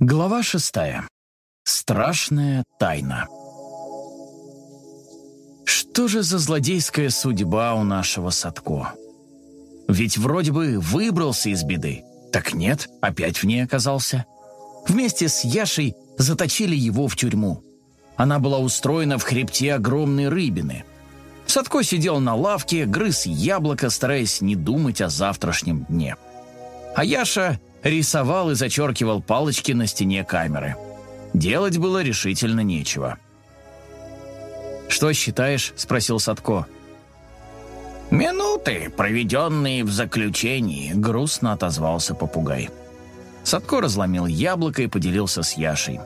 Глава шестая. Страшная тайна. Что же за злодейская судьба у нашего Садко? Ведь вроде бы выбрался из беды. Так нет, опять в ней оказался. Вместе с Яшей заточили его в тюрьму. Она была устроена в хребте огромной рыбины. Садко сидел на лавке, грыз яблоко, стараясь не думать о завтрашнем дне. А Яша рисовал и зачеркивал палочки на стене камеры. Делать было решительно нечего. «Что считаешь?» — спросил Садко. «Минуты, проведенные в заключении», — грустно отозвался попугай. Садко разломил яблоко и поделился с Яшей.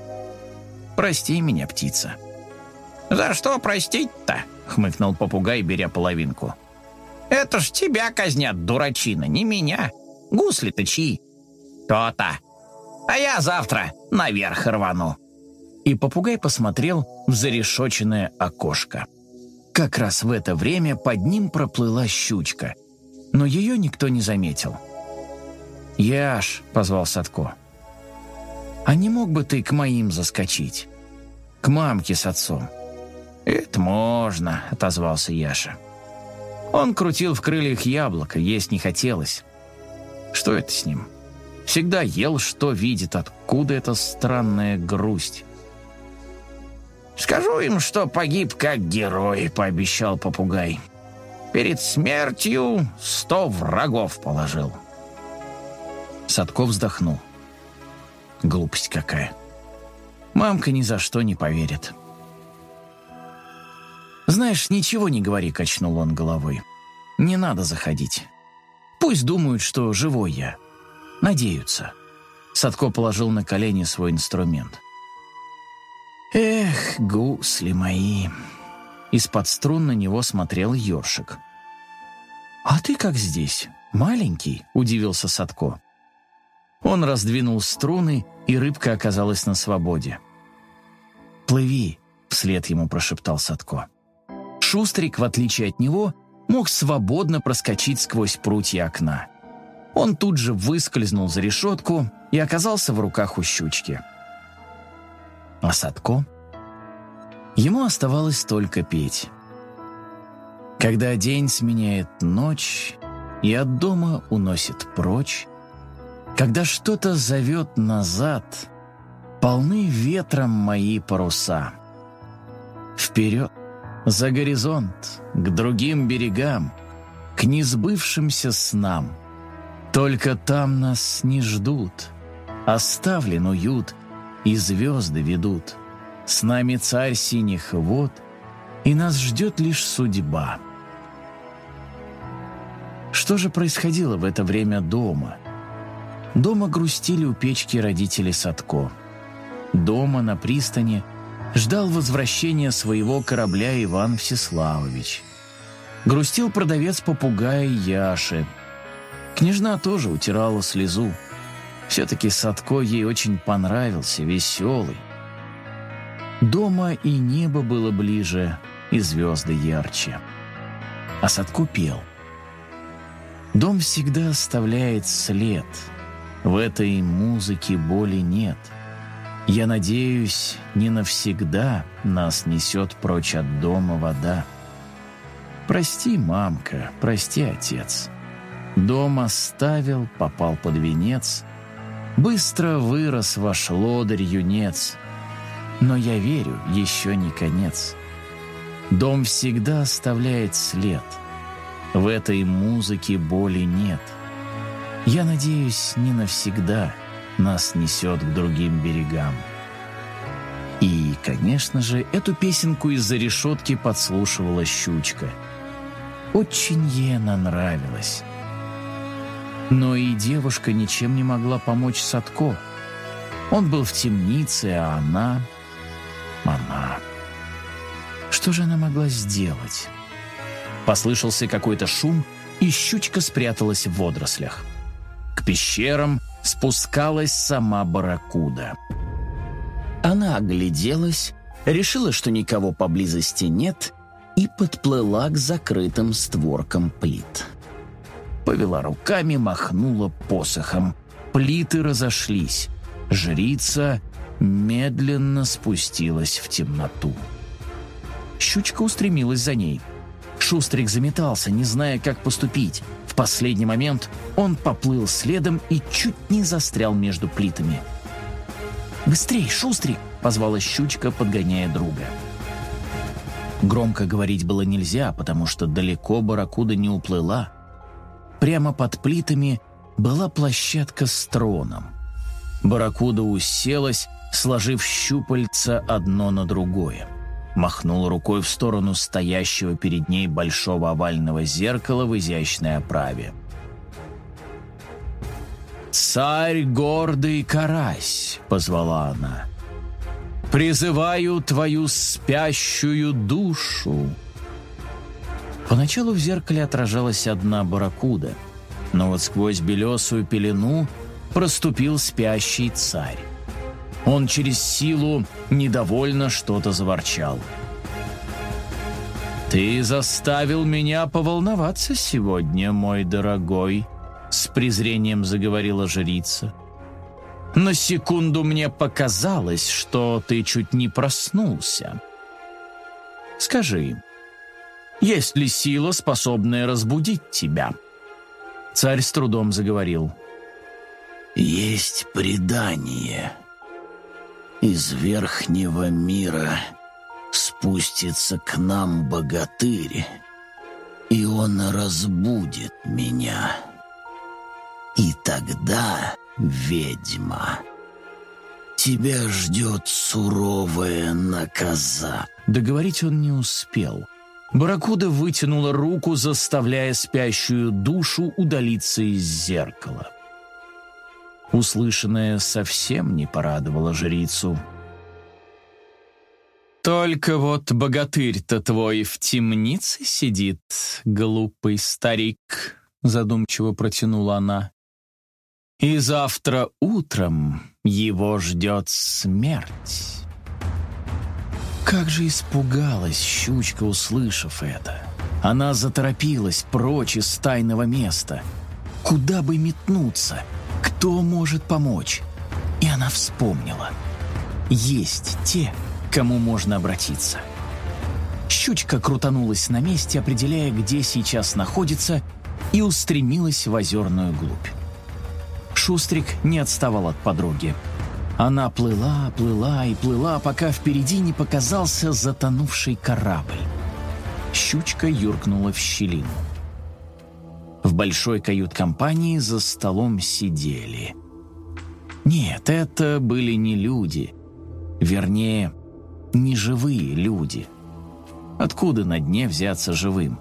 «Прости меня, птица». «За что простить-то?» — хмыкнул попугай, беря половинку. «Это ж тебя казнят, дурачина, не меня. Гусли-то чьи?» «То-то. А я завтра наверх рвану». И попугай посмотрел в зарешоченное окошко. Как раз в это время под ним проплыла щучка, но ее никто не заметил. «Яш», — позвал Садко, — «а не мог бы ты к моим заскочить? К мамке с отцом?» «Это можно», — отозвался Яша. Он крутил в крыльях яблоко, есть не хотелось. Что это с ним? Всегда ел, что видит, откуда эта странная грусть. «Скажу им, что погиб как герой», — пообещал попугай. «Перед смертью сто врагов положил». Садков вздохнул. Глупость какая. Мамка ни за что не поверит. «Знаешь, ничего не говори», — качнул он головой. «Не надо заходить. Пусть думают, что живой я. Надеются». Садко положил на колени свой инструмент. «Эх, гусли мои!» Из-под струн на него смотрел ёршик. «А ты как здесь? Маленький?» — удивился Садко. Он раздвинул струны, и рыбка оказалась на свободе. «Плыви!» — вслед ему прошептал Садко. Шустрик, в отличие от него, мог свободно проскочить сквозь прутья окна. Он тут же выскользнул за решетку и оказался в руках у щучки. А Садко? Ему оставалось только петь. Когда день сменяет ночь и от дома уносит прочь, когда что-то зовет назад, полны ветром мои паруса. Вперед, за горизонт, к другим берегам, к несбывшимся снам. Только там нас не ждут, оставлен уют, и звезды ведут. С нами царь синих вод, и нас ждет лишь судьба. Что же происходило в это время дома? Дома грустили у печки родители Садко. Дома на пристани ждал возвращения своего корабля Иван Всеславович. Грустил продавец попугая Яши. Княжна тоже утирала слезу. Все-таки Садко ей очень понравился, веселый. Дома и небо было ближе, и звезды ярче. А Садко пел. Дом всегда оставляет след. В этой музыке боли нет — я надеюсь, не навсегда нас несет прочь от дома вода. Прости, мамка, прости, отец. Дом оставил, попал под венец. Быстро вырос ваш лодырь-юнец. Но я верю, еще не конец. Дом всегда оставляет след. В этой музыке боли нет. Я надеюсь, не навсегда — нас несет к другим берегам. И, конечно же, эту песенку из-за решетки подслушивала щучка. Очень ей она нравилась. Но и девушка ничем не могла помочь Садко. Он был в темнице, а она... Она... Что же она могла сделать? Послышался какой-то шум, и щучка спряталась в водорослях. К пещерам спускалась сама барракуда. Она огляделась, решила, что никого поблизости нет, и подплыла к закрытым створкам плит. Повела руками, махнула посохом. Плиты разошлись. Жрица медленно спустилась в темноту. Щучка устремилась за ней. Шустрик заметался, не зная, как поступить. В последний момент он поплыл следом и чуть не застрял между плитами. «Быстрей, Шустрик!» — позвала щучка, подгоняя друга. Громко говорить было нельзя, потому что далеко барракуда не уплыла. Прямо под плитами была площадка с троном. Барракуда уселась, сложив щупальца одно на другое. Махнула рукой в сторону стоящего перед ней большого овального зеркала в изящной оправе. «Царь гордый карась!» — позвала она. «Призываю твою спящую душу!» Поначалу в зеркале отражалась одна барракуда, но вот сквозь белесую пелену проступил спящий царь. Он через силу недовольно что-то заворчал. «Ты заставил меня поволноваться сегодня, мой дорогой», — с презрением заговорила жрица. «На секунду мне показалось, что ты чуть не проснулся. Скажи, есть ли сила, способная разбудить тебя?» Царь с трудом заговорил. «Есть предание», из верхнего мира спустится к нам богатырь, и он разбудит меня. И тогда, ведьма, тебя ждет суровая наказа. Договорить он не успел. Баракуда вытянула руку, заставляя спящую душу удалиться из зеркала. Услышанное совсем не порадовало жрицу. «Только вот богатырь-то твой в темнице сидит, глупый старик», — задумчиво протянула она. «И завтра утром его ждет смерть». Как же испугалась щучка, услышав это. Она заторопилась прочь из тайного места. Куда бы метнуться — кто может помочь? И она вспомнила. Есть те, кому можно обратиться. Щучка крутанулась на месте, определяя, где сейчас находится, и устремилась в озерную глубь. Шустрик не отставал от подруги. Она плыла, плыла и плыла, пока впереди не показался затонувший корабль. Щучка юркнула в щелину. В большой кают-компании за столом сидели. Нет, это были не люди. Вернее, не живые люди. Откуда на дне взяться живым?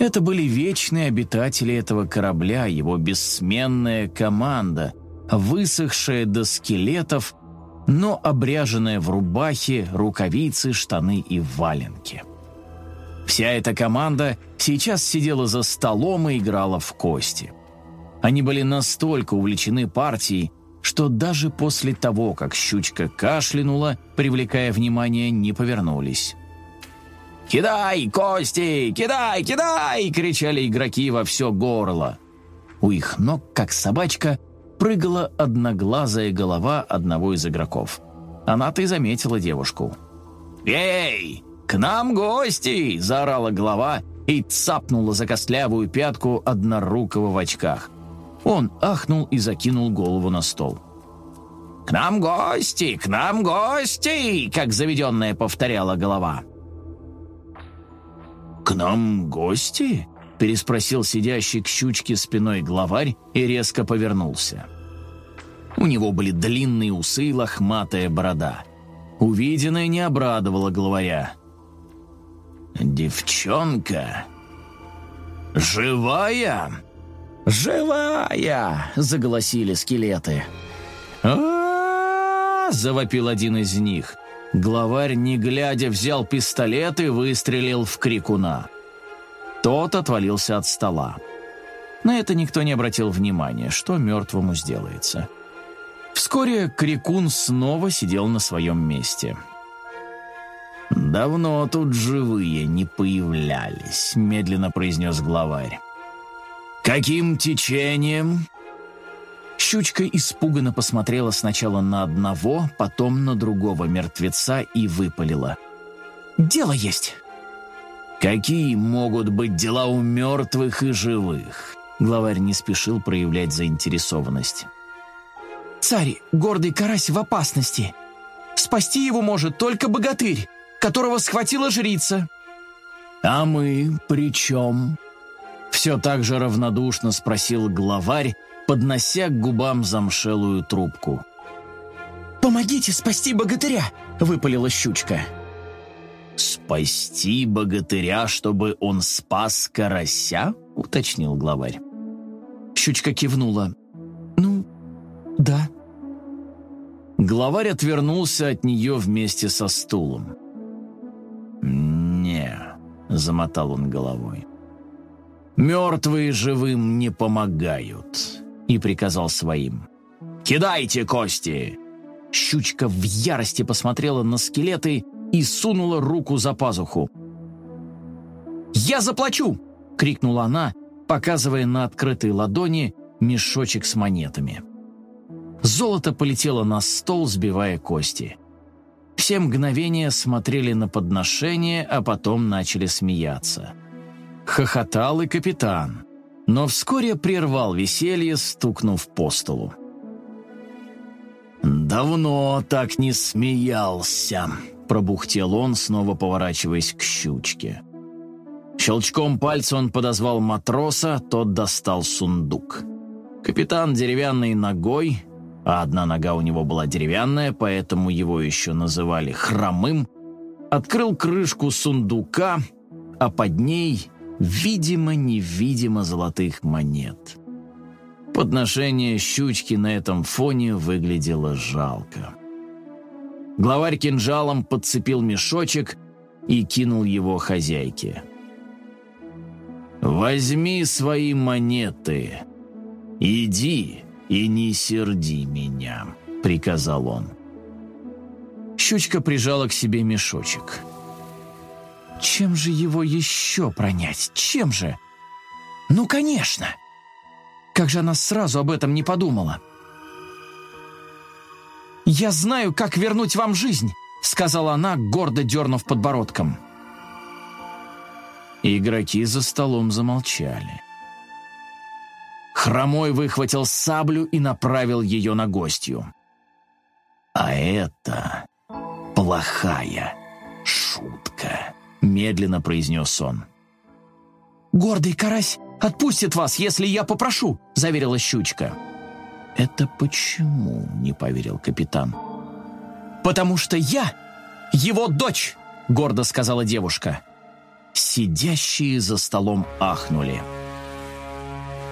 Это были вечные обитатели этого корабля, его бессменная команда, высохшая до скелетов, но обряженная в рубахе, рукавицы, штаны и валенки. Вся эта команда сейчас сидела за столом и играла в кости. Они были настолько увлечены партией, что даже после того, как щучка кашлянула, привлекая внимание, не повернулись. «Кидай, кости! Кидай, кидай!» — кричали игроки во все горло. У их ног, как собачка, прыгала одноглазая голова одного из игроков. Она-то и заметила девушку. «Эй, «К нам гости!» – заорала голова и цапнула за костлявую пятку однорукого в очках. Он ахнул и закинул голову на стол. «К нам гости! К нам гости!» – как заведенная повторяла голова. «К нам гости?» – переспросил сидящий к щучке спиной главарь и резко повернулся. У него были длинные усы и лохматая борода. Увиденное не обрадовало главаря. «Девчонка? Живая?» «Живая!» — заголосили скелеты. а завопил один из них. Главарь, не глядя, взял пистолет и выстрелил в крикуна. Тот отвалился от стола. На это никто не обратил внимания, что мертвому сделается. Вскоре крикун снова сидел на своем месте — «Давно тут живые не появлялись», — медленно произнес главарь. «Каким течением?» Щучка испуганно посмотрела сначала на одного, потом на другого мертвеца и выпалила. «Дело есть!» «Какие могут быть дела у мертвых и живых?» Главарь не спешил проявлять заинтересованность. «Царь, гордый карась в опасности. Спасти его может только богатырь, которого схватила жрица». «А мы при чем?» Все так же равнодушно спросил главарь, поднося к губам замшелую трубку. «Помогите спасти богатыря!» — выпалила щучка. «Спасти богатыря, чтобы он спас карася?» — уточнил главарь. Щучка кивнула. «Ну, да». Главарь отвернулся от нее вместе со стулом. «Не», — замотал он головой. «Мертвые живым не помогают», — и приказал своим. «Кидайте кости!» Щучка в ярости посмотрела на скелеты и сунула руку за пазуху. «Я заплачу!» — крикнула она, показывая на открытой ладони мешочек с монетами. Золото полетело на стол, сбивая кости. Все мгновения смотрели на подношение, а потом начали смеяться. Хохотал и капитан, но вскоре прервал веселье, стукнув по столу. «Давно так не смеялся», Пробухтел он, снова поворачиваясь к щучке. Щелчком пальца он подозвал матроса, тот достал сундук. Капитан деревянной ногой, а одна нога у него была деревянная, поэтому его еще называли хромым, открыл крышку сундука, а под ней, видимо-невидимо, золотых монет. Подношение щучки на этом фоне выглядело жалко. Главарь кинжалом подцепил мешочек и кинул его хозяйке. «Возьми свои монеты. Иди и не серди меня», — приказал он. Щучка прижала к себе мешочек. «Чем же его еще пронять? Чем же?» «Ну, конечно!» Как же она сразу об этом не подумала?» «Я знаю, как вернуть вам жизнь», — сказала она, гордо дернув подбородком. Игроки за столом замолчали. Хромой выхватил саблю и направил ее на гостью. «А это плохая шутка», — медленно произнес он. «Гордый карась отпустит вас, если я попрошу», — заверила щучка. «Это почему?» — не поверил капитан. «Потому что я его дочь!» — гордо сказала девушка. Сидящие за столом ахнули.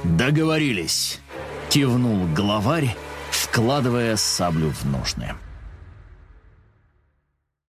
«Договорились!» — кивнул главарь, вкладывая саблю в ножны.